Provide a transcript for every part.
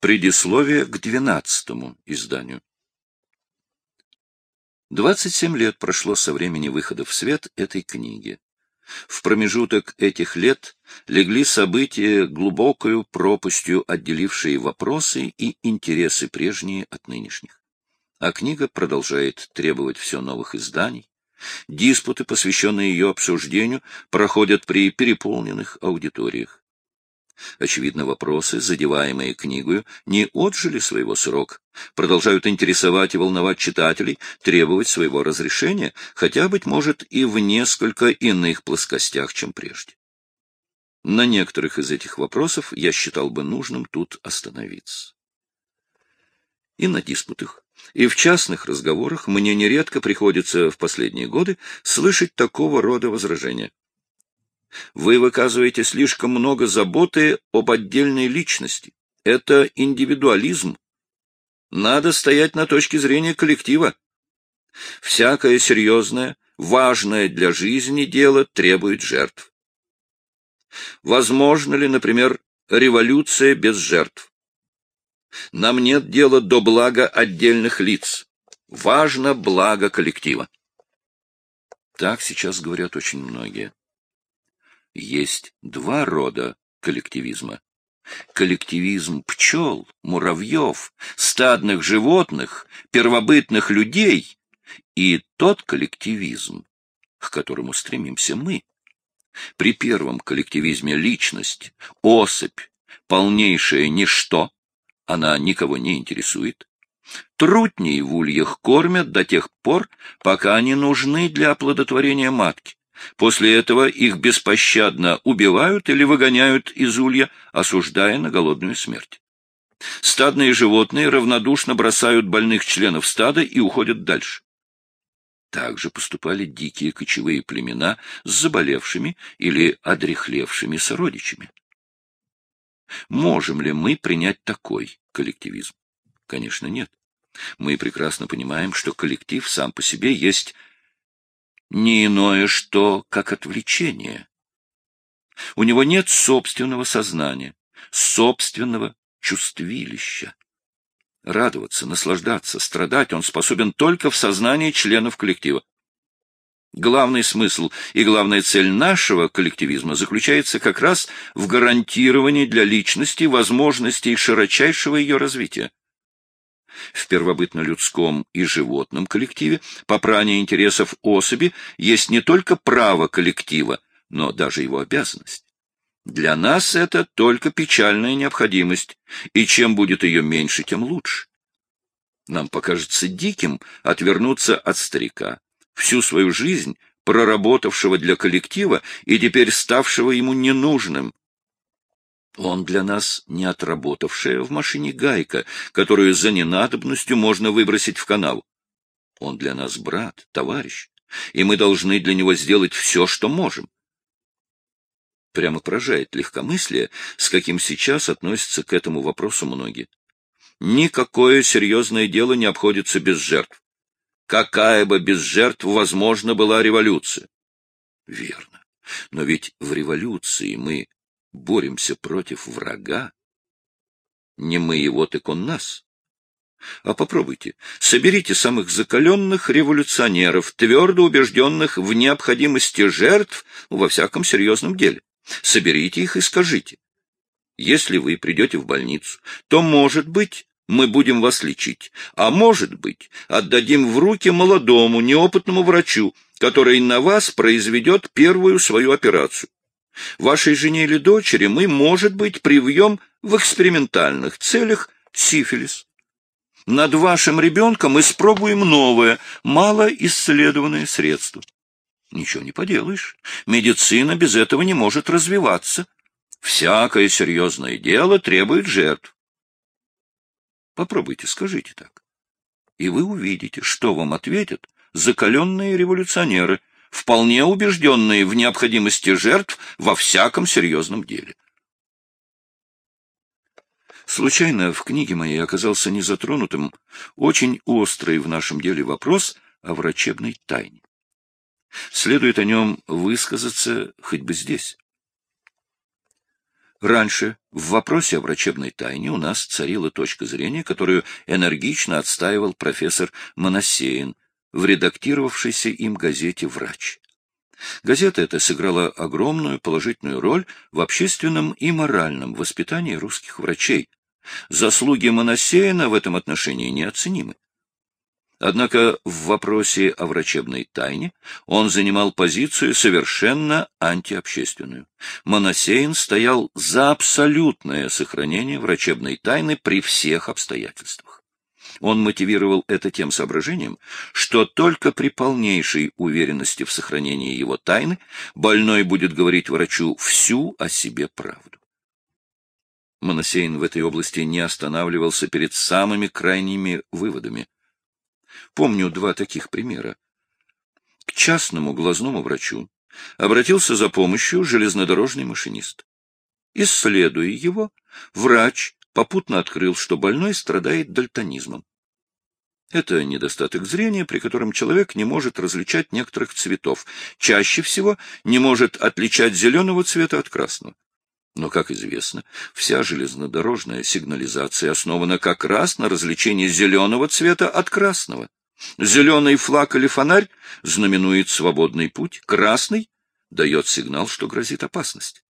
Предисловие к двенадцатому изданию. 27 лет прошло со времени выхода в свет этой книги. В промежуток этих лет легли события, глубокою пропастью отделившие вопросы и интересы прежние от нынешних. А книга продолжает требовать все новых изданий. Диспуты, посвященные ее обсуждению, проходят при переполненных аудиториях. Очевидно, вопросы, задеваемые книгою, не отжили своего срока, продолжают интересовать и волновать читателей, требовать своего разрешения, хотя, быть может, и в несколько иных плоскостях, чем прежде. На некоторых из этих вопросов я считал бы нужным тут остановиться. И на диспутах, и в частных разговорах мне нередко приходится в последние годы слышать такого рода возражения. Вы выказываете слишком много заботы об отдельной личности. Это индивидуализм. Надо стоять на точке зрения коллектива. Всякое серьезное, важное для жизни дело требует жертв. Возможно ли, например, революция без жертв? Нам нет дела до блага отдельных лиц. Важно благо коллектива. Так сейчас говорят очень многие есть два рода коллективизма. Коллективизм пчел, муравьев, стадных животных, первобытных людей и тот коллективизм, к которому стремимся мы. При первом коллективизме личность, особь, полнейшее ничто, она никого не интересует. Трутней в ульях кормят до тех пор, пока они нужны для оплодотворения матки. После этого их беспощадно убивают или выгоняют из улья, осуждая на голодную смерть. Стадные животные равнодушно бросают больных членов стада и уходят дальше. Так же поступали дикие кочевые племена с заболевшими или одрехлевшими сородичами. Можем ли мы принять такой коллективизм? Конечно, нет. Мы прекрасно понимаем, что коллектив сам по себе есть не иное что, как отвлечение. У него нет собственного сознания, собственного чувствилища. Радоваться, наслаждаться, страдать он способен только в сознании членов коллектива. Главный смысл и главная цель нашего коллективизма заключается как раз в гарантировании для личности возможностей широчайшего ее развития в первобытно-людском и животном коллективе попрание интересов особи есть не только право коллектива, но даже его обязанность. Для нас это только печальная необходимость, и чем будет ее меньше, тем лучше. Нам покажется диким отвернуться от старика, всю свою жизнь проработавшего для коллектива и теперь ставшего ему ненужным, он для нас не отработавшая в машине гайка, которую за ненадобностью можно выбросить в канал. Он для нас брат, товарищ, и мы должны для него сделать все, что можем. Прямо поражает легкомыслие, с каким сейчас относятся к этому вопросу многие. Никакое серьезное дело не обходится без жертв. Какая бы без жертв возможна была революция? Верно. Но ведь в революции мы боремся против врага, не мы его, так он нас. А попробуйте, соберите самых закаленных революционеров, твердо убежденных в необходимости жертв во всяком серьезном деле. Соберите их и скажите. Если вы придете в больницу, то, может быть, мы будем вас лечить, а может быть, отдадим в руки молодому, неопытному врачу, который на вас произведет первую свою операцию. Вашей жене или дочери мы, может быть, привьем в экспериментальных целях сифилис. Над вашим ребенком испробуем новое, малоисследованное средство. Ничего не поделаешь. Медицина без этого не может развиваться. Всякое серьезное дело требует жертв. Попробуйте, скажите так. И вы увидите, что вам ответят закаленные революционеры, вполне убежденные в необходимости жертв во всяком серьезном деле. Случайно в книге моей оказался незатронутым очень острый в нашем деле вопрос о врачебной тайне. Следует о нем высказаться хоть бы здесь. Раньше в вопросе о врачебной тайне у нас царила точка зрения, которую энергично отстаивал профессор Моносеин в редактировавшейся им газете «Врач». Газета эта сыграла огромную положительную роль в общественном и моральном воспитании русских врачей. Заслуги Моносеина в этом отношении неоценимы. Однако в вопросе о врачебной тайне он занимал позицию совершенно антиобщественную. Моносеин стоял за абсолютное сохранение врачебной тайны при всех обстоятельствах. Он мотивировал это тем соображением, что только при полнейшей уверенности в сохранении его тайны больной будет говорить врачу всю о себе правду. Моносеин в этой области не останавливался перед самыми крайними выводами. Помню два таких примера. К частному глазному врачу обратился за помощью железнодорожный машинист. Исследуя его, врач попутно открыл, что больной страдает дальтонизмом. Это недостаток зрения, при котором человек не может различать некоторых цветов, чаще всего не может отличать зеленого цвета от красного. Но, как известно, вся железнодорожная сигнализация основана как раз на различении зеленого цвета от красного. Зеленый флаг или фонарь знаменует свободный путь, красный дает сигнал, что грозит опасность.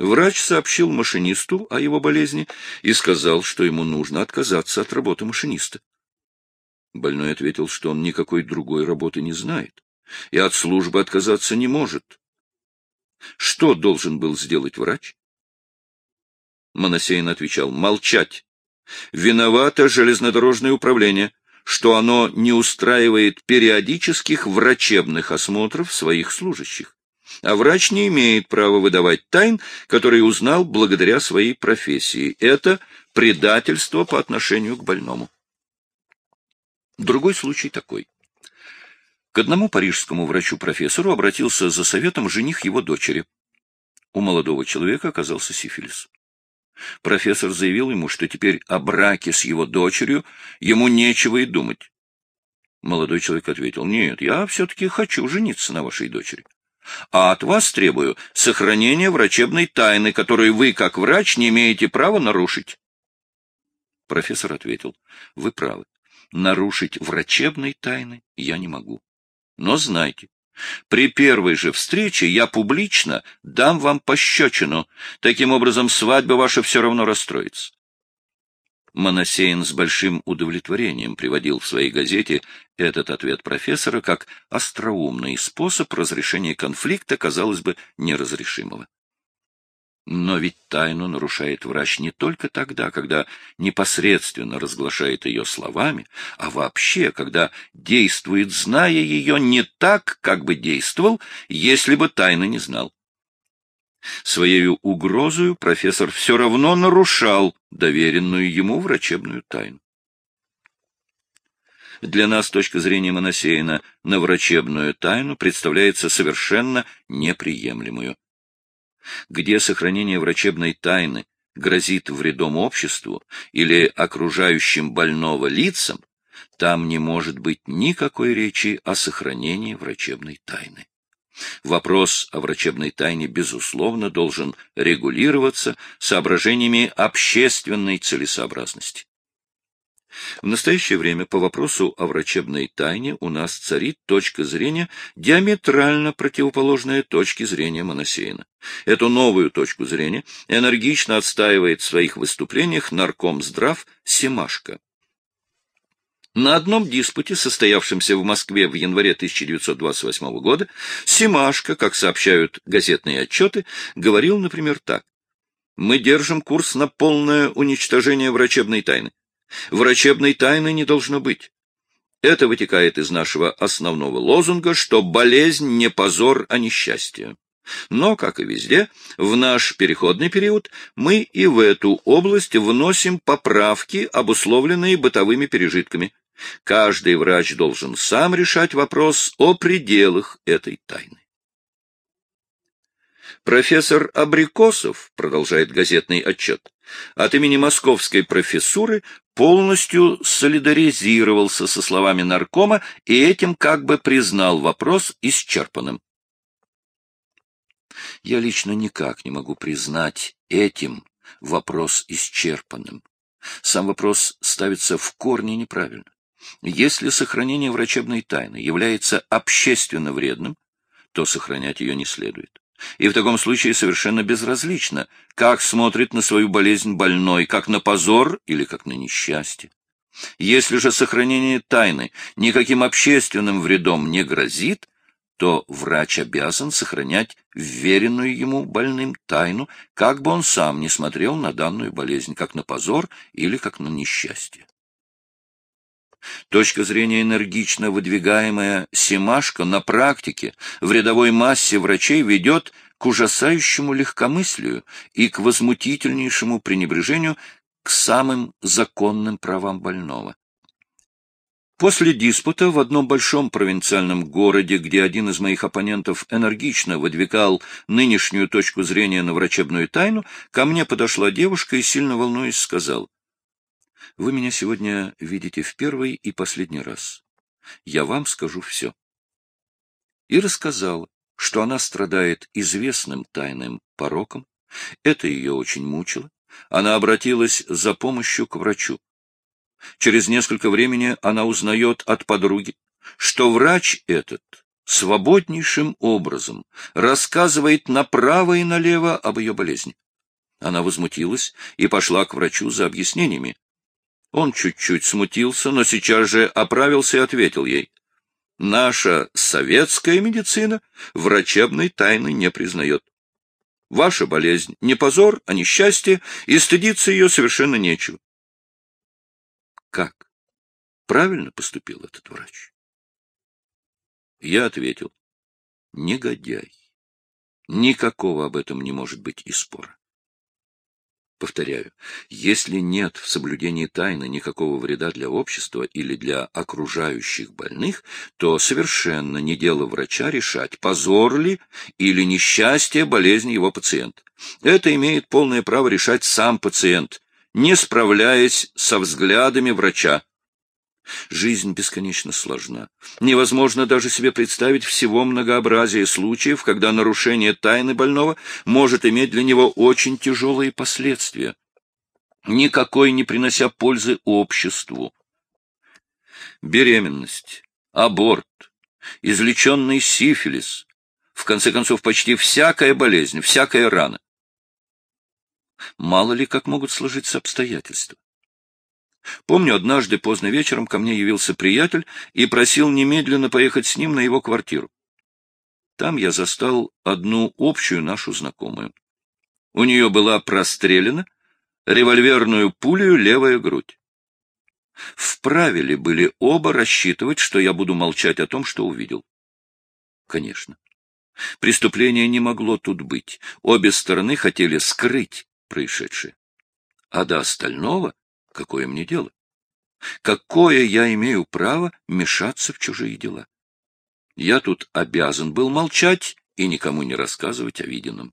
Врач сообщил машинисту о его болезни и сказал, что ему нужно отказаться от работы машиниста. Больной ответил, что он никакой другой работы не знает и от службы отказаться не может. Что должен был сделать врач? Моносейн отвечал, молчать. Виновато железнодорожное управление, что оно не устраивает периодических врачебных осмотров своих служащих. А врач не имеет права выдавать тайн, которые узнал благодаря своей профессии. Это предательство по отношению к больному. Другой случай такой. К одному парижскому врачу-профессору обратился за советом жених его дочери. У молодого человека оказался сифилис. Профессор заявил ему, что теперь о браке с его дочерью ему нечего и думать. Молодой человек ответил, нет, я все-таки хочу жениться на вашей дочери. А от вас требую сохранения врачебной тайны, которую вы, как врач, не имеете права нарушить. Профессор ответил, вы правы нарушить врачебной тайны я не могу. Но знайте, при первой же встрече я публично дам вам пощечину. Таким образом, свадьба ваша все равно расстроится. Моносеин с большим удовлетворением приводил в своей газете этот ответ профессора как остроумный способ разрешения конфликта, казалось бы, неразрешимого. Но ведь тайну нарушает врач не только тогда, когда непосредственно разглашает ее словами, а вообще, когда действует, зная ее не так, как бы действовал, если бы тайны не знал. Своей угрозою профессор все равно нарушал доверенную ему врачебную тайну. Для нас с точки зрения Моносеина на врачебную тайну представляется совершенно неприемлемую где сохранение врачебной тайны грозит вредом обществу или окружающим больного лицам, там не может быть никакой речи о сохранении врачебной тайны. Вопрос о врачебной тайне, безусловно, должен регулироваться соображениями общественной целесообразности. В настоящее время по вопросу о врачебной тайне у нас царит точка зрения, диаметрально противоположная точке зрения Моносеина. Эту новую точку зрения энергично отстаивает в своих выступлениях нарком здрав Семашко. На одном диспуте, состоявшемся в Москве в январе 1928 года, Семашко, как сообщают газетные отчеты, говорил, например, так. «Мы держим курс на полное уничтожение врачебной тайны. Врачебной тайны не должно быть. Это вытекает из нашего основного лозунга, что болезнь не позор, а несчастье. Но, как и везде, в наш переходный период мы и в эту область вносим поправки, обусловленные бытовыми пережитками. Каждый врач должен сам решать вопрос о пределах этой тайны. Профессор Абрикосов, продолжает газетный отчет, от имени московской профессуры полностью солидаризировался со словами наркома и этим как бы признал вопрос исчерпанным. Я лично никак не могу признать этим вопрос исчерпанным. Сам вопрос ставится в корне неправильно. Если сохранение врачебной тайны является общественно вредным, то сохранять ее не следует. И в таком случае совершенно безразлично, как смотрит на свою болезнь больной, как на позор или как на несчастье. Если же сохранение тайны никаким общественным вредом не грозит, то врач обязан сохранять вверенную ему больным тайну, как бы он сам не смотрел на данную болезнь, как на позор или как на несчастье. Точка зрения энергично выдвигаемая Семашко на практике в рядовой массе врачей ведет к ужасающему легкомыслию и к возмутительнейшему пренебрежению к самым законным правам больного. После диспута в одном большом провинциальном городе, где один из моих оппонентов энергично выдвигал нынешнюю точку зрения на врачебную тайну, ко мне подошла девушка и, сильно волнуясь, сказала, «Вы меня сегодня видите в первый и последний раз. Я вам скажу все». И рассказала, что она страдает известным тайным пороком. Это ее очень мучило. Она обратилась за помощью к врачу. Через несколько времени она узнает от подруги, что врач этот свободнейшим образом рассказывает направо и налево об ее болезни. Она возмутилась и пошла к врачу за объяснениями. Он чуть-чуть смутился, но сейчас же оправился и ответил ей. Наша советская медицина врачебной тайны не признает. Ваша болезнь не позор, а несчастье, и стыдиться ее совершенно нечего. Как? Правильно поступил этот врач? Я ответил. Негодяй. Никакого об этом не может быть и спора. Повторяю, если нет в соблюдении тайны никакого вреда для общества или для окружающих больных, то совершенно не дело врача решать, позор ли или несчастье болезни его пациента. Это имеет полное право решать сам пациент, не справляясь со взглядами врача, Жизнь бесконечно сложна. Невозможно даже себе представить всего многообразия случаев, когда нарушение тайны больного может иметь для него очень тяжелые последствия, никакой не принося пользы обществу. Беременность, аборт, излеченный сифилис, в конце концов, почти всякая болезнь, всякая рана. Мало ли как могут сложиться обстоятельства. Помню, однажды поздно вечером ко мне явился приятель и просил немедленно поехать с ним на его квартиру. Там я застал одну общую нашу знакомую. У нее была прострелена револьверную пулею левая грудь. Вправе ли были оба рассчитывать, что я буду молчать о том, что увидел? Конечно. Преступления не могло тут быть. Обе стороны хотели скрыть происшедшее. А до остального Какое мне дело? Какое я имею право мешаться в чужие дела? Я тут обязан был молчать и никому не рассказывать о виденном.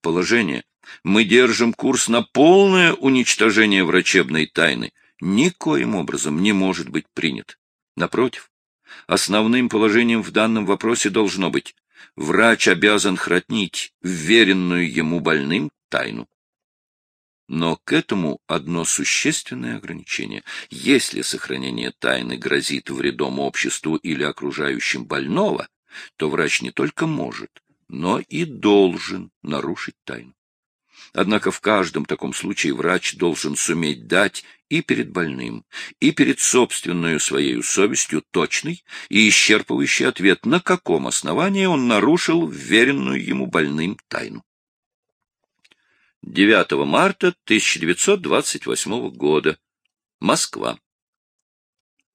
Положение. Мы держим курс на полное уничтожение врачебной тайны. Никоим образом не может быть принят. Напротив, основным положением в данном вопросе должно быть врач обязан хранить вверенную ему больным тайну. Но к этому одно существенное ограничение. Если сохранение тайны грозит вредом обществу или окружающим больного, то врач не только может, но и должен нарушить тайну. Однако в каждом таком случае врач должен суметь дать и перед больным, и перед собственной своей совестью точный и исчерпывающий ответ, на каком основании он нарушил вверенную ему больным тайну. 9 марта 1928 года. Москва.